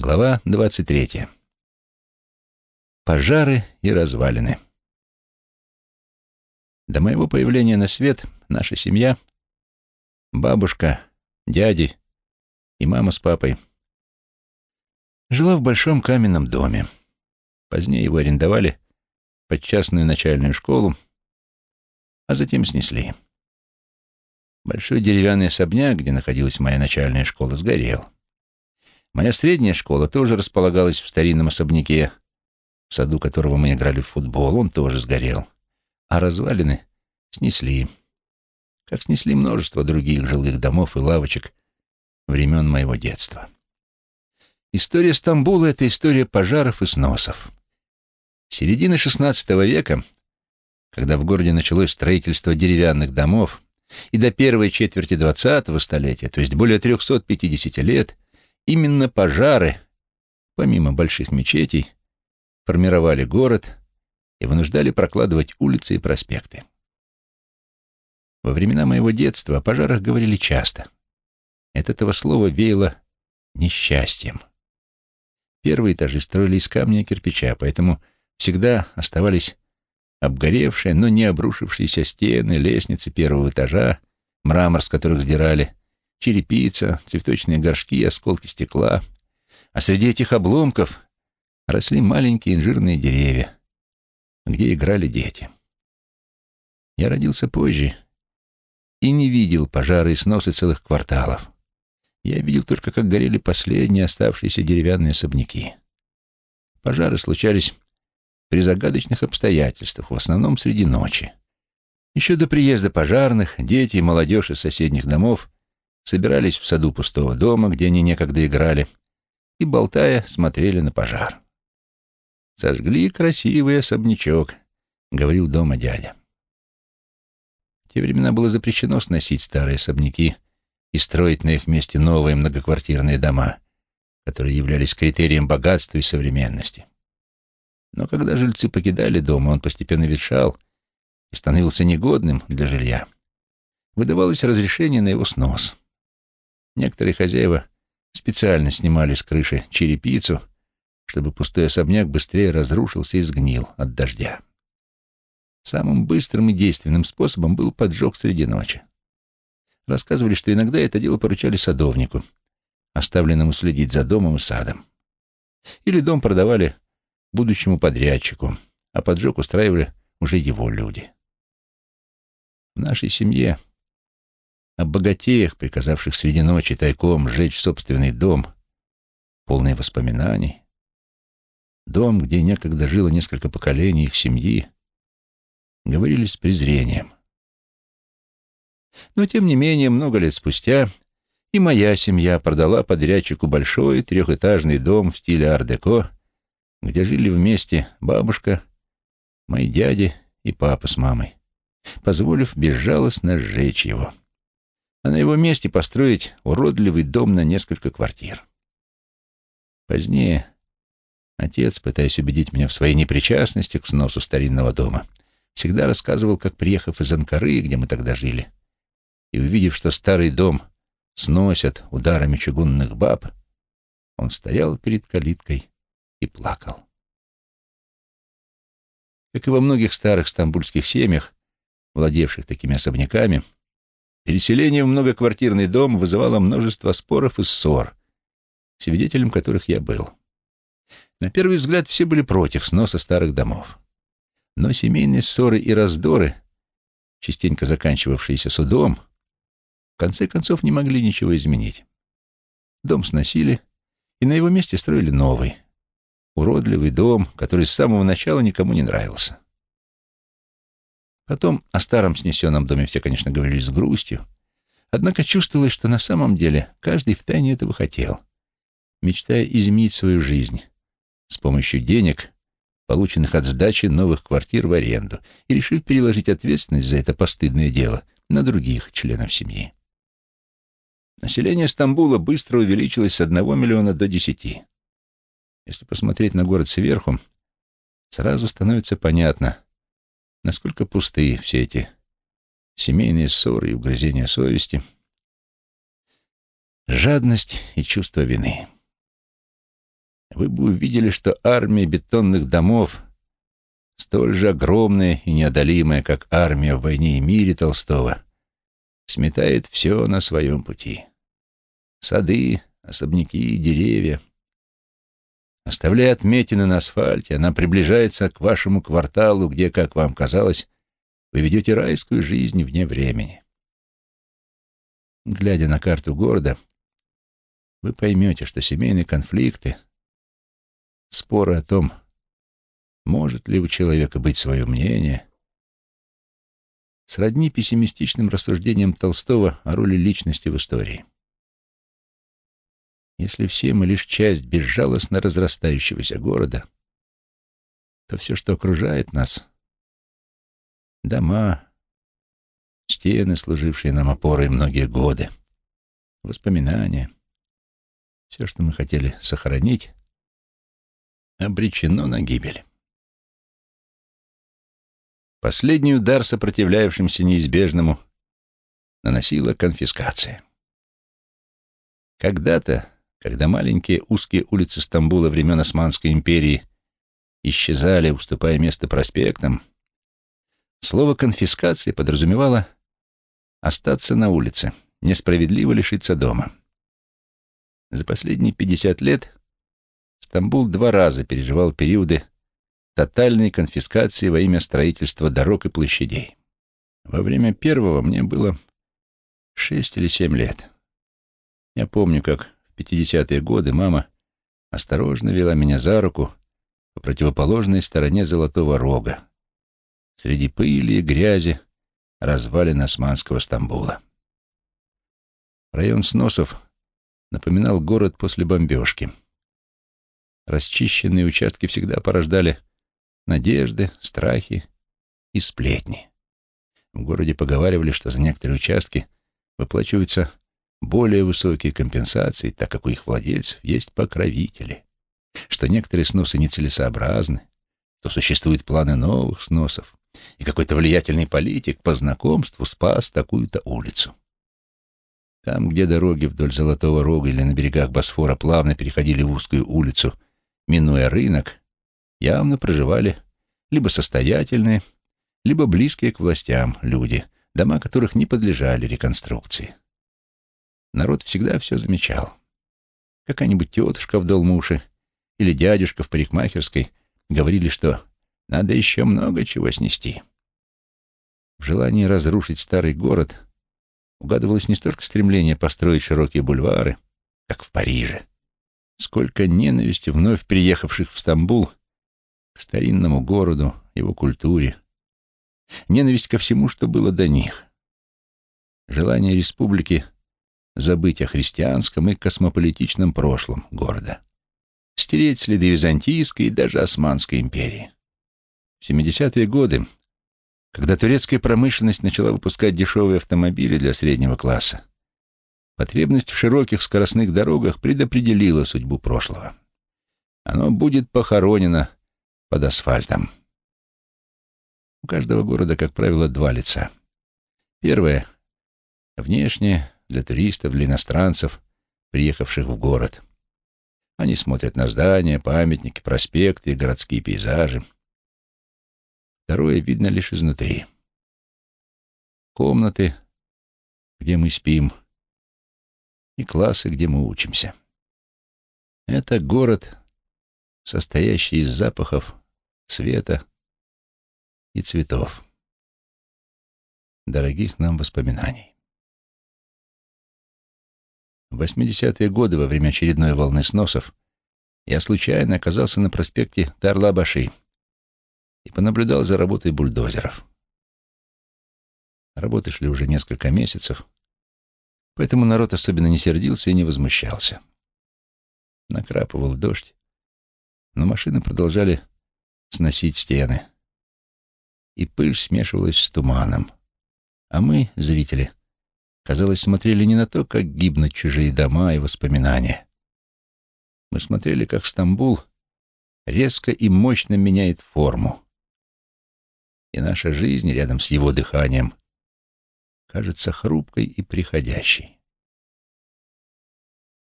Глава 23. Пожары и развалины. До моего появления на свет наша семья, бабушка, дяди и мама с папой, жила в большом каменном доме. Позднее его арендовали под частную начальную школу, а затем снесли. Большой деревянный особняк, где находилась моя начальная школа, сгорел. Моя средняя школа тоже располагалась в старинном особняке, в саду которого мы играли в футбол, он тоже сгорел. А развалины снесли. Как снесли множество других жилых домов и лавочек времен моего детства. История Стамбула — это история пожаров и сносов. В середине XVI века, когда в городе началось строительство деревянных домов, и до первой четверти XX столетия, то есть более 350 лет, Именно пожары, помимо больших мечетей, формировали город и вынуждали прокладывать улицы и проспекты. Во времена моего детства о пожарах говорили часто. От этого слова веяло несчастьем. Первые этажи строили из камня и кирпича, поэтому всегда оставались обгоревшие, но не обрушившиеся стены, лестницы первого этажа, мрамор с которых сдирали, черепица, цветочные горшки, осколки стекла. А среди этих обломков росли маленькие инжирные деревья, где играли дети. Я родился позже и не видел пожары и сносы целых кварталов. Я видел только, как горели последние оставшиеся деревянные особняки. Пожары случались при загадочных обстоятельствах, в основном среди ночи. Еще до приезда пожарных дети и молодежь из соседних домов собирались в саду пустого дома, где они некогда играли, и, болтая, смотрели на пожар. «Сожгли красивый особнячок», — говорил дома дядя. В те времена было запрещено сносить старые особняки и строить на их месте новые многоквартирные дома, которые являлись критерием богатства и современности. Но когда жильцы покидали дом, он постепенно ветшал и становился негодным для жилья, выдавалось разрешение на его снос — Некоторые хозяева специально снимали с крыши черепицу, чтобы пустой особняк быстрее разрушился и сгнил от дождя. Самым быстрым и действенным способом был поджог среди ночи. Рассказывали, что иногда это дело поручали садовнику, оставленному следить за домом и садом. Или дом продавали будущему подрядчику, а поджог устраивали уже его люди. В нашей семье о богатеях, приказавших среди ночи тайком сжечь собственный дом, полный воспоминаний. Дом, где некогда жило несколько поколений их семьи, говорили с презрением. Но, тем не менее, много лет спустя и моя семья продала подрядчику большой трехэтажный дом в стиле ар-деко, где жили вместе бабушка, мои дяди и папа с мамой, позволив безжалостно сжечь его а на его месте построить уродливый дом на несколько квартир. Позднее отец, пытаясь убедить меня в своей непричастности к сносу старинного дома, всегда рассказывал, как, приехав из Анкары, где мы тогда жили, и увидев, что старый дом сносят ударами чугунных баб, он стоял перед калиткой и плакал. Как и во многих старых стамбульских семьях, владевших такими особняками, Переселение в многоквартирный дом вызывало множество споров и ссор, свидетелем которых я был. На первый взгляд все были против сноса старых домов. Но семейные ссоры и раздоры, частенько заканчивавшиеся судом, в конце концов не могли ничего изменить. Дом сносили, и на его месте строили новый, уродливый дом, который с самого начала никому не нравился. Потом о старом снесенном доме все, конечно, говорили с грустью. Однако чувствовалось, что на самом деле каждый втайне этого хотел, мечтая изменить свою жизнь с помощью денег, полученных от сдачи новых квартир в аренду, и решив переложить ответственность за это постыдное дело на других членов семьи. Население Стамбула быстро увеличилось с одного миллиона до десяти. Если посмотреть на город сверху, сразу становится понятно, насколько пустые все эти семейные ссоры и угрызения совести, жадность и чувство вины. вы бы увидели, что армия бетонных домов, столь же огромная и неодолимая, как армия в «Войне и мире» Толстого, сметает все на своем пути. Сады, особняки, деревья. Оставляя отметины на асфальте, она приближается к вашему кварталу, где, как вам казалось, вы ведете райскую жизнь вне времени. Глядя на карту города, вы поймете, что семейные конфликты, споры о том, может ли у человека быть свое мнение, сродни пессимистичным рассуждениям Толстого о роли личности в истории. Если все мы лишь часть безжалостно разрастающегося города, то все, что окружает нас — дома, стены, служившие нам опорой многие годы, воспоминания, все, что мы хотели сохранить, обречено на гибель. Последний удар сопротивляющимся неизбежному наносила конфискация. Когда-то, когда маленькие узкие улицы Стамбула времен Османской империи исчезали, уступая место проспектам, слово «конфискация» подразумевало остаться на улице, несправедливо лишиться дома. За последние 50 лет Стамбул два раза переживал периоды тотальной конфискации во имя строительства дорог и площадей. Во время первого мне было шесть или семь лет. Я помню, как 50-е годы мама осторожно вела меня за руку по противоположной стороне Золотого Рога, среди пыли и грязи развалин османского Стамбула. Район сносов напоминал город после бомбежки. Расчищенные участки всегда порождали надежды, страхи и сплетни. В городе поговаривали, что за некоторые участки выплачиваются более высокие компенсации, так как у их владельцев есть покровители, что некоторые сносы нецелесообразны, что существуют планы новых сносов, и какой-то влиятельный политик по знакомству спас такую-то улицу. Там, где дороги вдоль Золотого Рога или на берегах Босфора плавно переходили в узкую улицу, минуя рынок, явно проживали либо состоятельные, либо близкие к властям люди, дома которых не подлежали реконструкции. Народ всегда все замечал. Какая-нибудь тетушка в долмуше или дядюшка в парикмахерской говорили, что надо еще много чего снести. В желании разрушить старый город угадывалось не столько стремление построить широкие бульвары, как в Париже, сколько ненависти вновь приехавших в Стамбул к старинному городу, его культуре, ненависть ко всему, что было до них, желание республики забыть о христианском и космополитичном прошлом города, стереть следы Византийской и даже Османской империи. В 70-е годы когда турецкая промышленность начала выпускать дешевые автомобили для среднего класса, потребность в широких скоростных дорогах предопределила судьбу прошлого. Оно будет похоронено под асфальтом. У каждого города, как правило, два лица. Первое — внешнее, для туристов, для иностранцев, приехавших в город. Они смотрят на здания, памятники, проспекты и городские пейзажи. Второе видно лишь изнутри. Комнаты, где мы спим, и классы, где мы учимся. Это город, состоящий из запахов, света и цветов. Дорогих нам воспоминаний. В 80-е годы, во время очередной волны сносов, я случайно оказался на проспекте Тарла-Баши, и понаблюдал за работой бульдозеров. Работы шли уже несколько месяцев, поэтому народ особенно не сердился и не возмущался. Накрапывал дождь, но машины продолжали сносить стены, и пыль смешивалась с туманом. А мы, зрители, казалось, смотрели не на то, как гибнут чужие дома и воспоминания. Мы смотрели, как Стамбул резко и мощно меняет форму, и наша жизнь рядом с его дыханием кажется хрупкой и приходящей.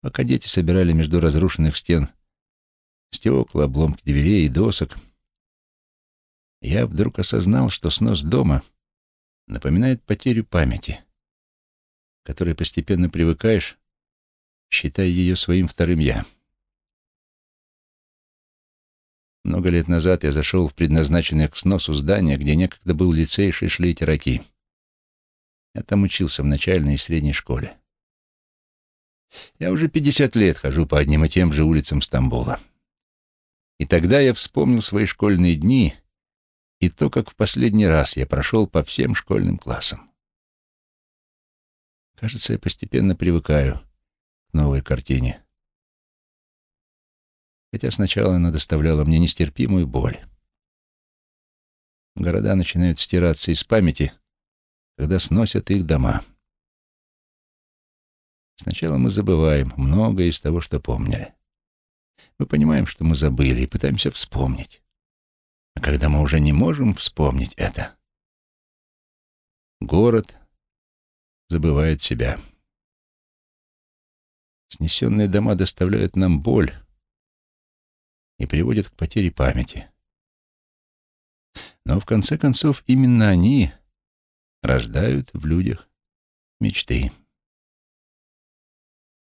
Пока дети собирали между разрушенных стен стекла, обломки дверей и досок, я вдруг осознал, что снос дома напоминает потерю памяти, которой постепенно привыкаешь, считая ее своим вторым «я». Много лет назад я зашел в предназначенное к сносу здание, где некогда был лицей Шишли Тераки. Я там учился в начальной и средней школе. Я уже 50 лет хожу по одним и тем же улицам Стамбула. И тогда я вспомнил свои школьные дни и то, как в последний раз я прошел по всем школьным классам. Кажется, я постепенно привыкаю к новой картине хотя сначала она доставляла мне нестерпимую боль. Города начинают стираться из памяти, когда сносят их дома. Сначала мы забываем многое из того, что помнили. Мы понимаем, что мы забыли, и пытаемся вспомнить. А когда мы уже не можем вспомнить это, город забывает себя. Снесенные дома доставляют нам боль, и приводят к потере памяти. Но в конце концов именно они рождают в людях мечты.